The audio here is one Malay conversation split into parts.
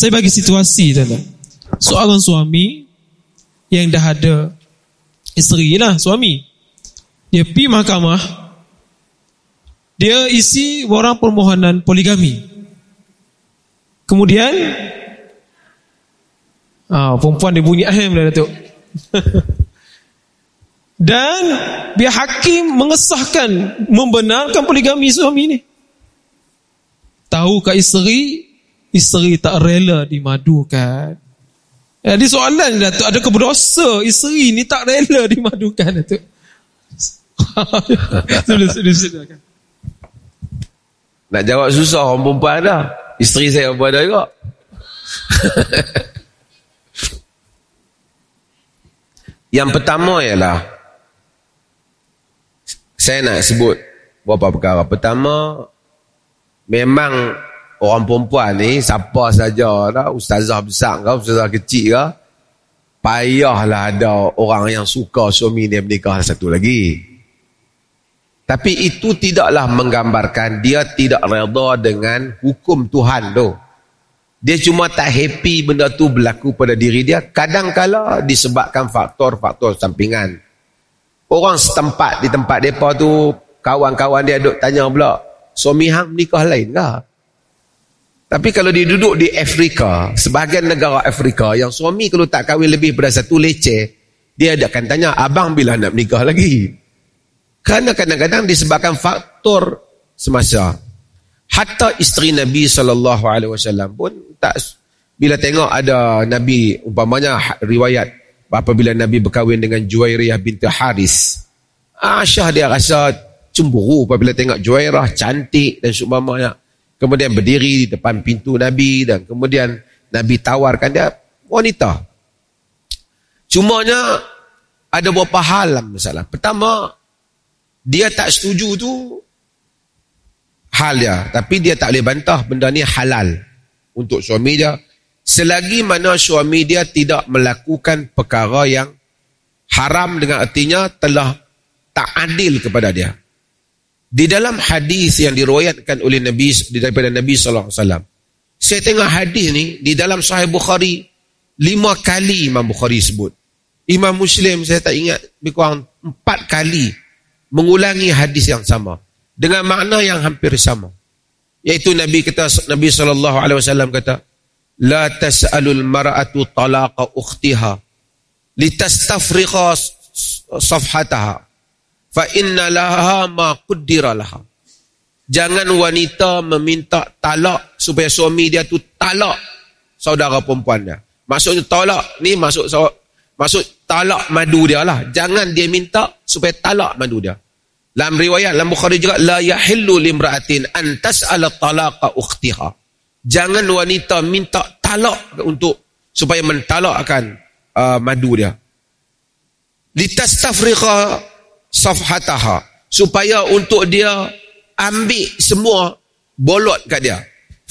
Saya bagi situasi dalam Seorang suami Yang dah ada Isteri lah suami. Dia pi mahkamah Dia isi orang permohonan poligami. Kemudian ah, Perempuan dia bunyi ahem dah Datuk. Dan Biar hakim mengesahkan Membenarkan poligami suami ni. Tahukah isteri Isteri tak rela dimadukan. Jadi soalan Datuk Adakah berdosa Isteri ni tak rela dimadukan? Datuk Sudah sudah Nak jawab susah orang perempuan dah. Isteri saya perempuan dah juga. Yang pertama ialah Saya nak sebut Beberapa perkara. Pertama memang orang perempuan ni siapa saja dah ustazah besar ke ustazah kecil ke payahlah ada orang yang suka suami dia menikah satu lagi. Tapi itu tidaklah menggambarkan dia tidak reda dengan hukum Tuhan tu. Dia cuma tak happy benda tu berlaku pada diri dia. Kadang-kala disebabkan faktor-faktor sampingan. Orang setempat di tempat mereka tu kawan-kawan dia duduk tanya pula suami hang nikah lain ke? Tapi kalau dia duduk di Afrika, sebahagian negara Afrika yang suami kalau tak kahwin lebih pada satu leceh, dia akan tanya, abang bila nak nikah lagi? Kerana kadang-kadang disebabkan faktor semasa. Hatta isteri Nabi SAW pun tak bila tengok ada Nabi umpamanya riwayat apabila Nabi berkahwin dengan Juwairiyah binti Haris. Aisyah dia rasa cemburu apabila tengok Juwairah cantik dan seumpamanya. Kemudian berdiri di depan pintu Nabi dan kemudian Nabi tawarkan dia wanita. Cumanya ada beberapa hal lah masalah. Pertama, dia tak setuju tu hal dia. Tapi dia tak boleh bantah benda ni halal untuk suami dia. Selagi mana suami dia tidak melakukan perkara yang haram dengan artinya telah tak adil kepada dia. Di dalam hadis yang diriwayatkan oleh Nabi daripada Nabi sallallahu alaihi wasallam. Saya tengok hadis ni di dalam Sahih Bukhari lima kali Imam Bukhari sebut. Imam Muslim saya tak ingat lebih kurang empat kali mengulangi hadis yang sama dengan makna yang hampir sama. Yaitu Nabi kata Nabi sallallahu alaihi wasallam kata la tas'alul mar'atu talaqa ukhtiha litastafriqa safhataha fa inna laha ma qaddira laha. Jangan wanita meminta talak supaya suami dia tu talak saudara perempuan dia. Maksudnya talak ni masuk masuk talak madu dia lah. Jangan dia minta supaya talak madu dia. Dalam riwayat dalam Bukhari juga la yahillu limra'atin an tas'ala talaqa ukhtiha. Jangan wanita minta talak untuk supaya mentalakkan uh, madu dia. Litastafriqa safhataha supaya untuk dia ambil semua bolot kat dia.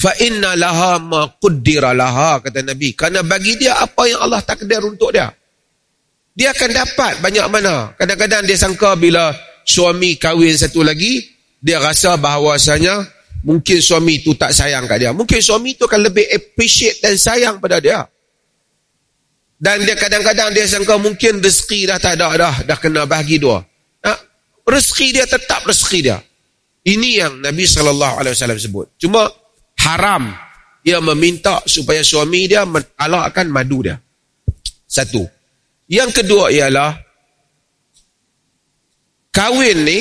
Fa inna laha ma qaddira laha kata nabi. Kerana bagi dia apa yang Allah takdir untuk dia. Dia akan dapat banyak mana. Kadang-kadang dia sangka bila suami kahwin satu lagi dia rasa bahawasanya mungkin suami itu tak sayang kat dia. Mungkin suami itu akan lebih appreciate dan sayang pada dia. Dan dia kadang-kadang dia sangka mungkin rezeki dah tak ada dah dah kena bagi dua rezeki dia tetap rezeki dia. Ini yang Nabi SAW sebut. Cuma haram dia meminta supaya suami dia mentalakkan madu dia. Satu. Yang kedua ialah kahwin ni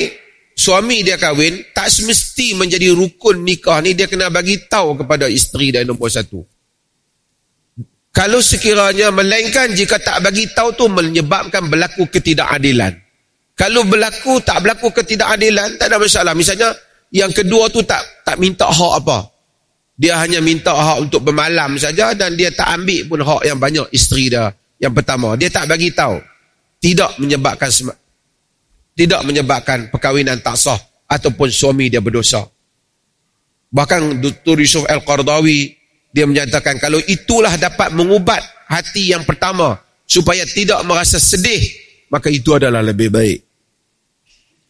suami dia kahwin tak semesti menjadi rukun nikah ni dia kena bagi tahu kepada isteri dan nombor satu. Kalau sekiranya melainkan jika tak bagi tahu tu menyebabkan berlaku ketidakadilan. Kalau berlaku tak berlaku ketidakadilan tak ada masalah. Misalnya yang kedua tu tak tak minta hak apa. Dia hanya minta hak untuk bermalam saja dan dia tak ambil pun hak yang banyak isteri dia yang pertama. Dia tak bagi tahu. Tidak menyebabkan tidak menyebabkan perkahwinan tak sah ataupun suami dia berdosa. Bahkan Dr. Yusuf Al-Qardawi dia menyatakan kalau itulah dapat mengubat hati yang pertama supaya tidak merasa sedih maka itu adalah lebih baik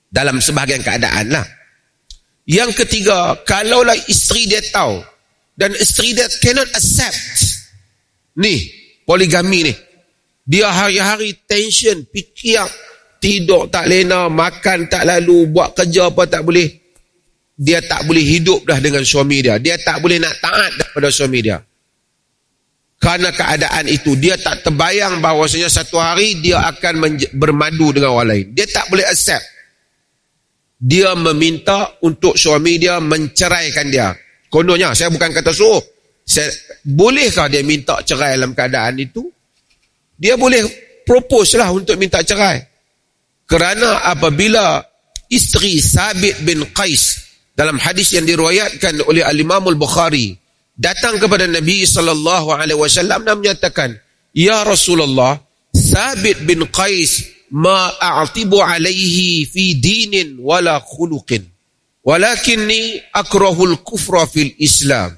dalam sebahagian keadaan lah. Yang ketiga, kalaulah isteri dia tahu dan isteri dia cannot accept Ni, poligami ni. Dia hari-hari tension, fikir, tidur tak lena, makan tak lalu, buat kerja apa tak boleh. Dia tak boleh hidup dah dengan suami dia. Dia tak boleh nak taat daripada suami dia. Karena keadaan itu, dia tak terbayang bahawasanya satu hari dia akan bermadu dengan orang lain. Dia tak boleh accept. Dia meminta untuk suami dia menceraikan dia. Kononnya, saya bukan kata suruh. Saya, bolehkah dia minta cerai dalam keadaan itu? Dia boleh propose lah untuk minta cerai. Kerana apabila isteri Sabit bin Qais dalam hadis yang diriwayatkan oleh Al-Imam Al-Bukhari datang kepada Nabi sallallahu alaihi wasallam dan menyatakan, "Ya Rasulullah, Sabit bin Qais ma a'tibu alaihi fi dinin wala khuluqin, walakinni akrahul kufra fil Islam."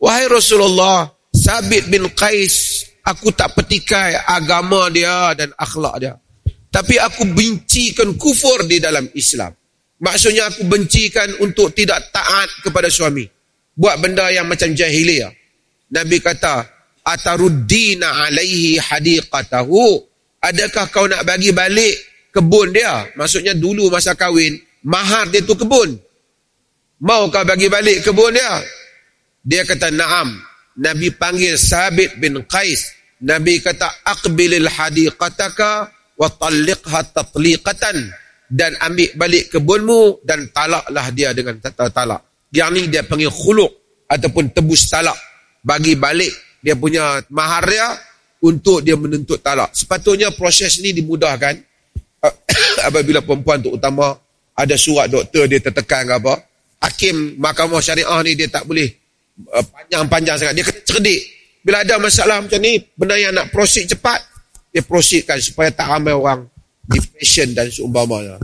Wahai Rasulullah, Sabit bin Qais, aku tak petikai agama dia dan akhlak dia. Tapi aku bencikan kufur di dalam Islam. Maksudnya aku bencikan untuk tidak taat kepada suami. Buat benda yang macam jahiliyah. Nabi kata, Ataruddina alaihi hadiqatahu. Adakah kau nak bagi balik kebun dia? Maksudnya dulu masa kahwin, mahar dia tu kebun. Mau kau bagi balik kebun dia? Dia kata, Naam. Nabi panggil Sabit bin Qais. Nabi kata, Aqbilil hadiqataka wa talliqha tatliqatan dan ambil balik kebunmu dan talaklah dia dengan talak. Yang ni dia panggil khuluk ataupun tebus talak. Bagi balik dia punya mahar dia untuk dia menuntut talak. Sepatutnya proses ni dimudahkan apabila perempuan tu utama ada surat doktor dia tertekan ke apa. Hakim mahkamah syariah ni dia tak boleh uh, panjang-panjang sangat. Dia kena cerdik. Bila ada masalah macam ni, benda yang nak proceed cepat, dia proceedkan supaya tak ramai orang depression dan seumpamanya.